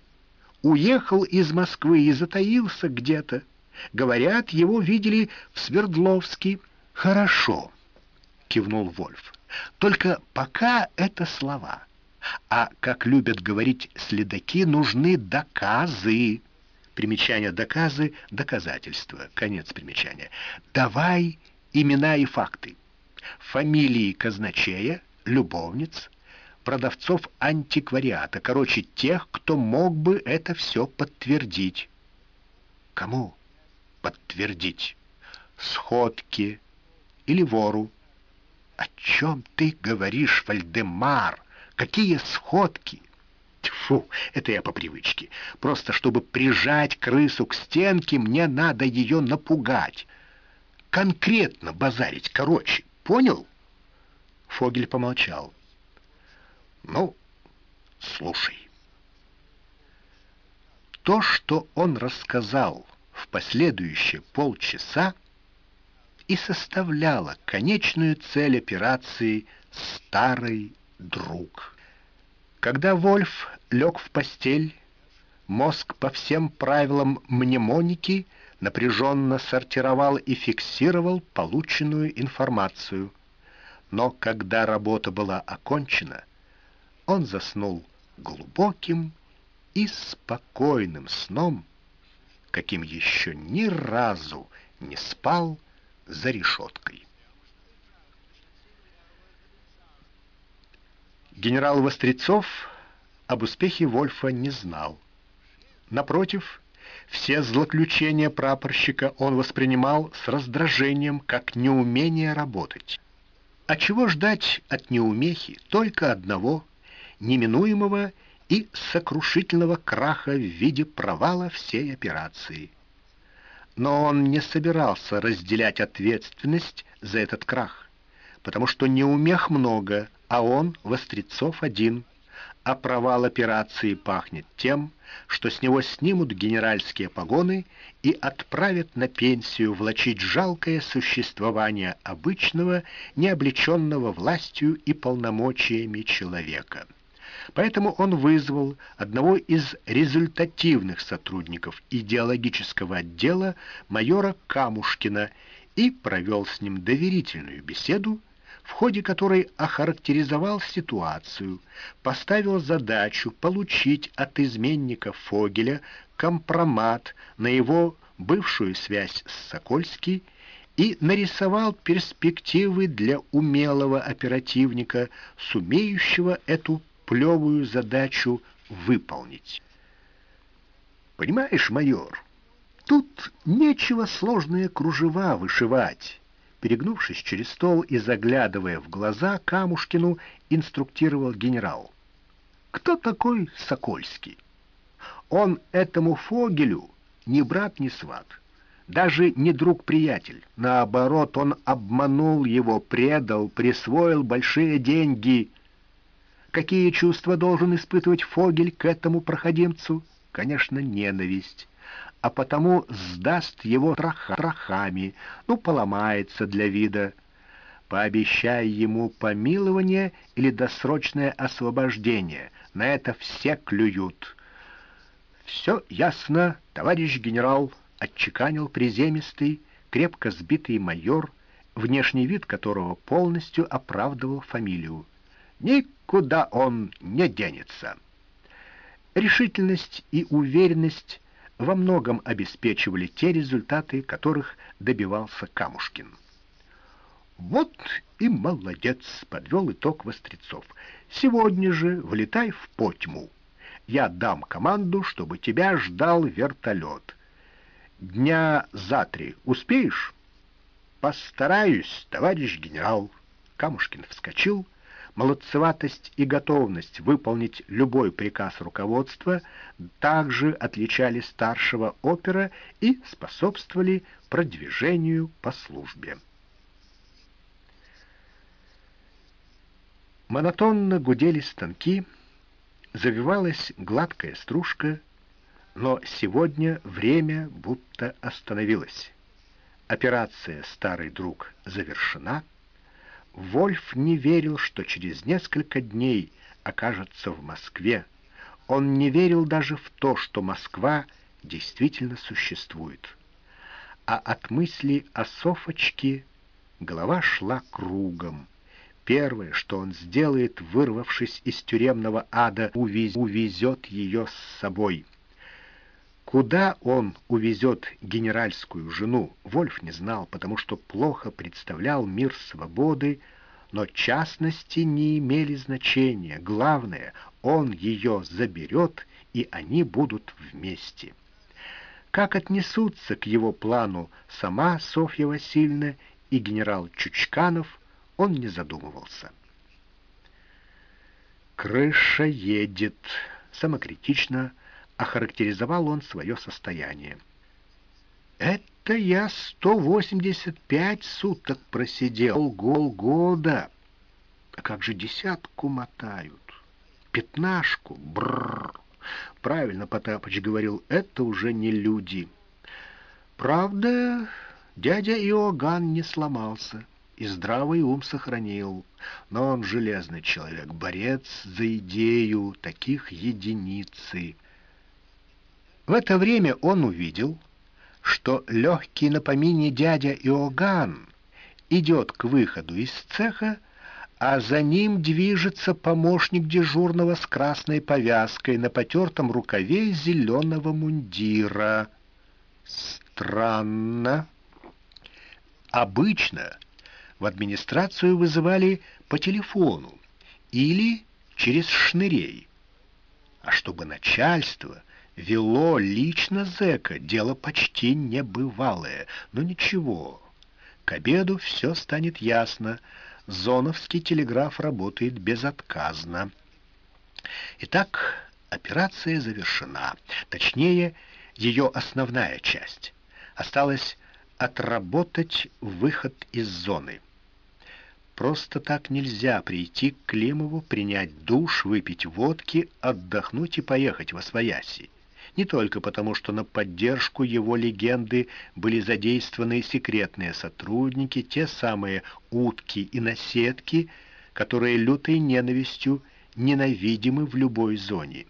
Уехал из Москвы и затаился где-то. Говорят, его видели в Свердловске. Хорошо, кивнул Вольф. Только пока это слова. А, как любят говорить следаки, нужны доказы. Примечание доказы, доказательства. Конец примечания. Давай имена и факты фамилии казначея, любовниц, продавцов антиквариата, короче, тех, кто мог бы это все подтвердить. Кому подтвердить? Сходке или вору? О чем ты говоришь, Вальдемар? Какие сходки? Фу, это я по привычке. Просто чтобы прижать крысу к стенке, мне надо ее напугать. Конкретно базарить, короче. Понял? Фогель помолчал. Ну, слушай. То, что он рассказал в последующие полчаса, и составляла конечную цель операции «Старый друг». Когда Вольф лег в постель, мозг по всем правилам мнемоники напряженно сортировал и фиксировал полученную информацию. Но когда работа была окончена, он заснул глубоким и спокойным сном, каким еще ни разу не спал за решеткой. Генерал Вострецов об успехе Вольфа не знал. Напротив, все злоключения прапорщика он воспринимал с раздражением, как неумение работать. А чего ждать от неумехи? Только одного, неминуемого и сокрушительного краха в виде провала всей операции. Но он не собирался разделять ответственность за этот крах, потому что неумех много, а он, Вострецов, один, а провал операции пахнет тем, что с него снимут генеральские погоны и отправят на пенсию влачить жалкое существование обычного, необлеченного властью и полномочиями человека. Поэтому он вызвал одного из результативных сотрудников идеологического отдела майора Камушкина и провел с ним доверительную беседу, в ходе которой охарактеризовал ситуацию, поставил задачу получить от изменника Фогеля компромат на его бывшую связь с Сокольски и нарисовал перспективы для умелого оперативника, сумеющего эту плевую задачу выполнить. Понимаешь, майор, тут нечего сложные кружева вышивать. Перегнувшись через стол и заглядывая в глаза Камушкину, инструктировал генерал. Кто такой Сокольский? Он этому Фогелю ни брат, ни сват, даже не друг-приятель. Наоборот, он обманул его, предал, присвоил большие деньги — Какие чувства должен испытывать Фогель к этому проходимцу? Конечно, ненависть. А потому сдаст его троха, трохами, ну, поломается для вида. Пообещай ему помилование или досрочное освобождение. На это все клюют. «Все ясно, товарищ генерал», — отчеканил приземистый, крепко сбитый майор, внешний вид которого полностью оправдывал фамилию. Никуда он не денется. Решительность и уверенность во многом обеспечивали те результаты, которых добивался Камушкин. «Вот и молодец!» — подвел итог Вострецов. «Сегодня же влетай в потьму. Я дам команду, чтобы тебя ждал вертолет. Дня за три успеешь?» «Постараюсь, товарищ генерал». Камушкин вскочил, Молодцеватость и готовность выполнить любой приказ руководства также отличали старшего опера и способствовали продвижению по службе. Монотонно гудели станки, завивалась гладкая стружка, но сегодня время будто остановилось. Операция «Старый друг» завершена — Вольф не верил, что через несколько дней окажется в Москве. Он не верил даже в то, что Москва действительно существует. А от мысли о Софочке голова шла кругом. Первое, что он сделает, вырвавшись из тюремного ада, увезет ее с собой. Куда он увезет генеральскую жену, Вольф не знал, потому что плохо представлял мир свободы, но частности не имели значения. Главное, он ее заберет, и они будут вместе. Как отнесутся к его плану сама Софья Васильевна и генерал Чучканов, он не задумывался. «Крыша едет», — самокритично охарактеризовал он свое состояние. «Это я сто восемьдесят пять суток просидел, года. А как же десятку мотают? Пятнашку? Бррр!» Правильно Потапыч говорил, это уже не люди. Правда, Дядя Иоганн не сломался и здравый ум сохранил, но он железный человек, борец за идею, таких единицы. В это время он увидел, что легкий на помине дядя Иоганн идет к выходу из цеха, а за ним движется помощник дежурного с красной повязкой на потертом рукаве зеленого мундира. Странно. Обычно в администрацию вызывали по телефону или через шнырей. А чтобы начальство вело лично зэка, дело почти небывалое. Но ничего, к обеду все станет ясно. Зоновский телеграф работает безотказно. Итак, операция завершена. Точнее, ее основная часть. Осталось отработать выход из зоны. Просто так нельзя прийти к Климову, принять душ, выпить водки, отдохнуть и поехать во свояси. Не только потому, что на поддержку его легенды были задействованы секретные сотрудники, те самые утки и наседки, которые лютой ненавистью ненавидимы в любой зоне.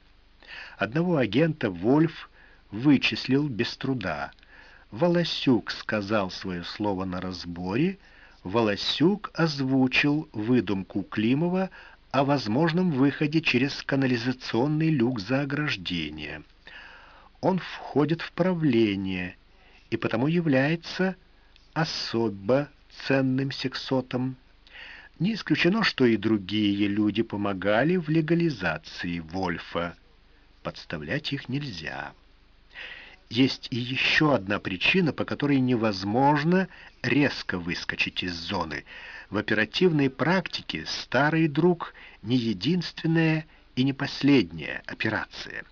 Одного агента Вольф вычислил без труда. Волосюк сказал свое слово на разборе, Волосюк озвучил выдумку Климова о возможном выходе через канализационный люк за ограждение. Он входит в правление и потому является особо ценным сексотом. Не исключено, что и другие люди помогали в легализации Вольфа. Подставлять их нельзя. Есть и еще одна причина, по которой невозможно резко выскочить из зоны. В оперативной практике старый друг не единственная и не последняя операция.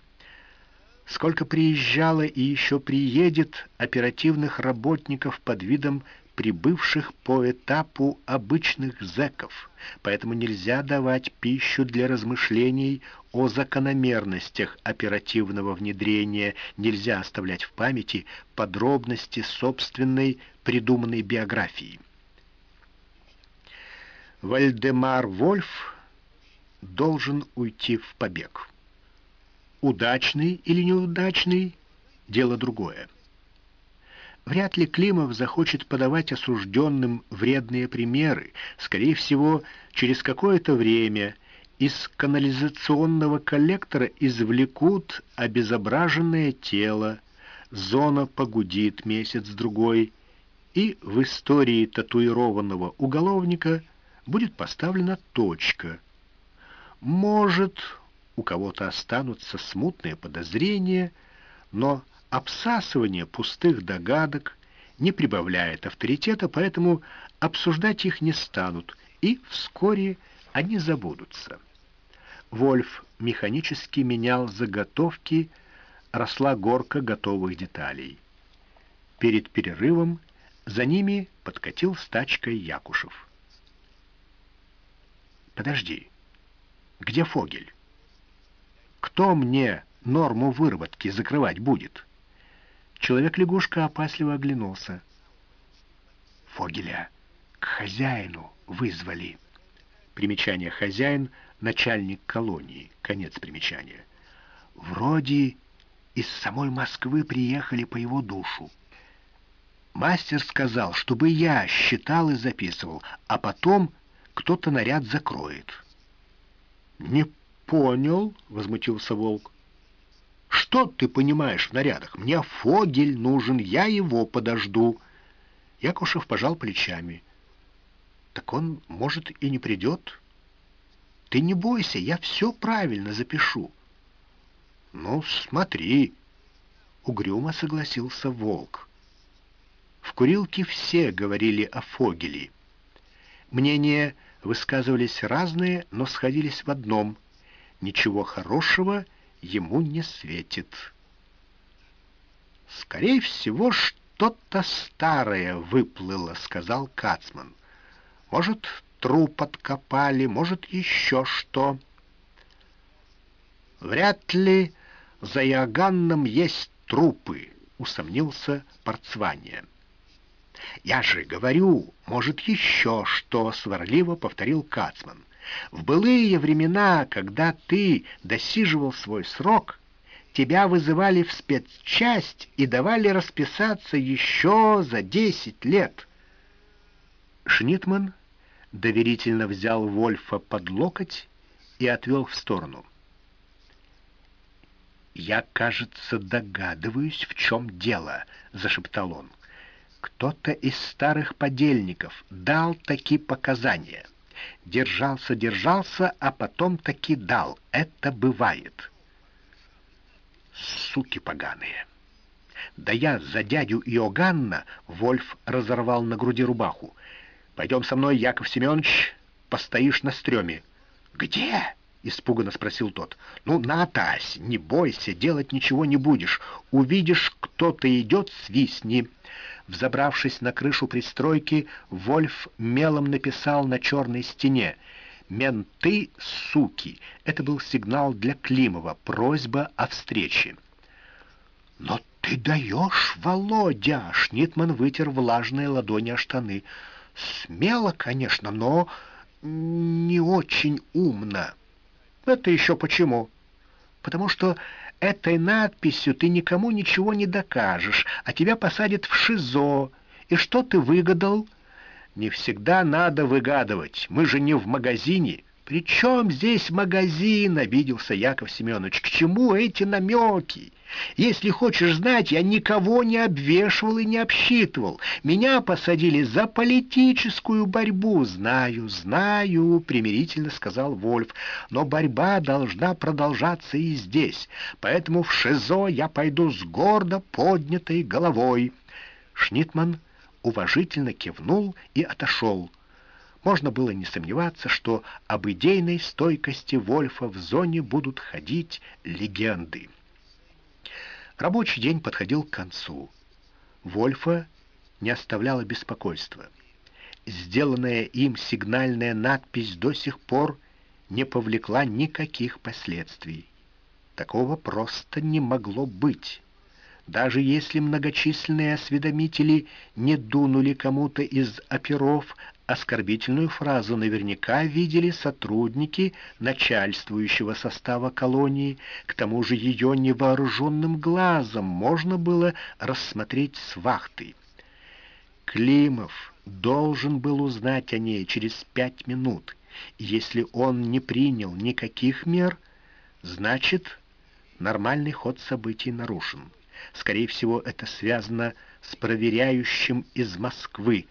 Сколько приезжало и еще приедет оперативных работников под видом прибывших по этапу обычных зэков, поэтому нельзя давать пищу для размышлений о закономерностях оперативного внедрения, нельзя оставлять в памяти подробности собственной придуманной биографии. Вальдемар Вольф должен уйти в побег. Удачный или неудачный — дело другое. Вряд ли Климов захочет подавать осужденным вредные примеры. Скорее всего, через какое-то время из канализационного коллектора извлекут обезображенное тело, зона погудит месяц-другой, и в истории татуированного уголовника будет поставлена точка. Может, у кого-то останутся смутные подозрения, но Обсасывание пустых догадок не прибавляет авторитета, поэтому обсуждать их не станут, и вскоре они забудутся. Вольф механически менял заготовки, росла горка готовых деталей. Перед перерывом за ними подкатил с тачкой Якушев. «Подожди, где Фогель? Кто мне норму выработки закрывать будет?» Человек-лягушка опасливо оглянулся. Фогеля к хозяину вызвали. Примечание «хозяин» — начальник колонии. Конец примечания. Вроде из самой Москвы приехали по его душу. Мастер сказал, чтобы я считал и записывал, а потом кто-то наряд закроет. «Не понял», — возмутился волк. Что ты понимаешь в нарядах? Мне Фогель нужен, я его подожду. Якушев пожал плечами. Так он, может, и не придет. Ты не бойся, я все правильно запишу. Ну, смотри, угрюмо согласился Волк. В курилке все говорили о Фогеле. Мнения высказывались разные, но сходились в одном. Ничего хорошего ему не светит. «Скорее всего, что-то старое выплыло», — сказал Кацман. «Может, труп откопали, может, еще что». «Вряд ли за Иоганном есть трупы», — усомнился Порцвания. «Я же говорю, может, еще что», — сварливо повторил Кацман. «В былые времена, когда ты досиживал свой срок, тебя вызывали в спецчасть и давали расписаться еще за десять лет». Шнитман доверительно взял Вольфа под локоть и отвел в сторону. «Я, кажется, догадываюсь, в чем дело», — зашептал он. «Кто-то из старых подельников дал такие показания. Держался, держался, а потом таки дал. Это бывает». «Суки поганые!» «Да я за дядю Иоганна!» — Вольф разорвал на груди рубаху. «Пойдем со мной, Яков Семенович, постоишь на стреме». «Где?» — испуганно спросил тот. «Ну, Натась, не бойся, делать ничего не будешь. Увидишь, кто-то идет, свистни». Взобравшись на крышу пристройки, Вольф мелом написал на черной стене «Менты, суки!» Это был сигнал для Климова, просьба о встрече. «Но ты даешь, Володя!» Шнитман вытер влажные ладони о штаны. «Смело, конечно, но не очень умно». Это еще почему? Потому что этой надписью ты никому ничего не докажешь, а тебя посадят в ШИЗО. И что ты выгадал? Не всегда надо выгадывать. Мы же не в магазине. «При чем здесь магазин?» — обиделся Яков Семенович. «К чему эти намеки? Если хочешь знать, я никого не обвешивал и не обсчитывал. Меня посадили за политическую борьбу». «Знаю, знаю», — примирительно сказал Вольф. «Но борьба должна продолжаться и здесь. Поэтому в ШИЗО я пойду с гордо поднятой головой». Шнитман уважительно кивнул и отошел. Можно было не сомневаться, что об идейной стойкости Вольфа в зоне будут ходить легенды. Рабочий день подходил к концу. Вольфа не оставляло беспокойства. Сделанная им сигнальная надпись до сих пор не повлекла никаких последствий. Такого просто не могло быть. Даже если многочисленные осведомители не дунули кому-то из оперов, оскорбительную фразу наверняка видели сотрудники начальствующего состава колонии, к тому же ее невооруженным глазом можно было рассмотреть с вахты. Климов должен был узнать о ней через пять минут, если он не принял никаких мер, значит, нормальный ход событий нарушен. Скорее всего, это связано с проверяющим из Москвы,